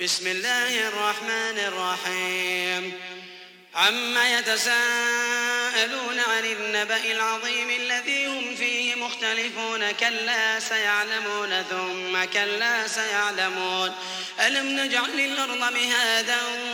بسم الله الرحمن الرحيم. عما يتساءلون عن النبأ العظيم الذي هم فيه مختلفون. كلا سيعلمون ثم كلا سيعلمون. ألم نجعل الأرض مهادا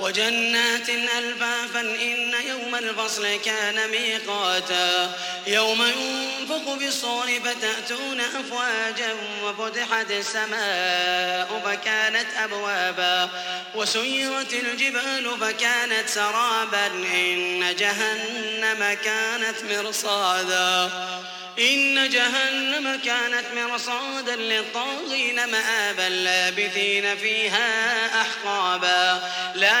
وجنات ألفافا إن يوم الفصل كان ميقاتا يوم ينفق بالصور فتأتون أفواجا وفتحت السماء فكانت أبوابا وسيرت الجبال فكانت سرابا إن جهنم كانت مرصادا إن جهنم كانت مرصادا للطاغين مآبا لابثين فيها أحقابا لا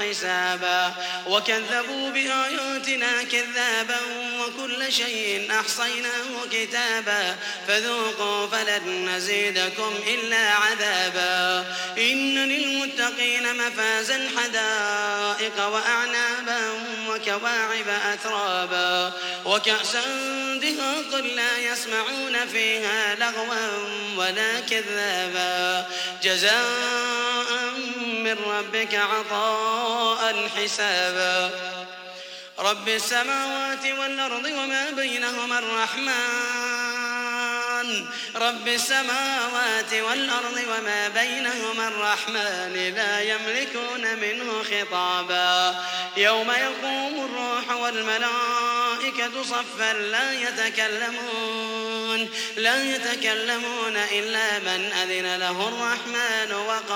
حسابا وكذبوا بآياتنا كذابا وكل شيء أحصيناه كتابا فذوقوا فلن نزيدكم إلا عذابا إن للمتقين مفازا حدائق وأعنابا وكواعب أترابا وكأسا دهاقا لا يسمعون فيها لغوا ولا كذابا جزاء من ربك عطاء حسابا رب السماوات والأرض وما بينهما الرحمن. رب السماوات والأرض وما بينهما الرحمن لا يملكون منه خطابا. يوم يقوم الروح والملائكة صفا لا يتكلمون لا يتكلمون إلا من أذن له الرحمن وقال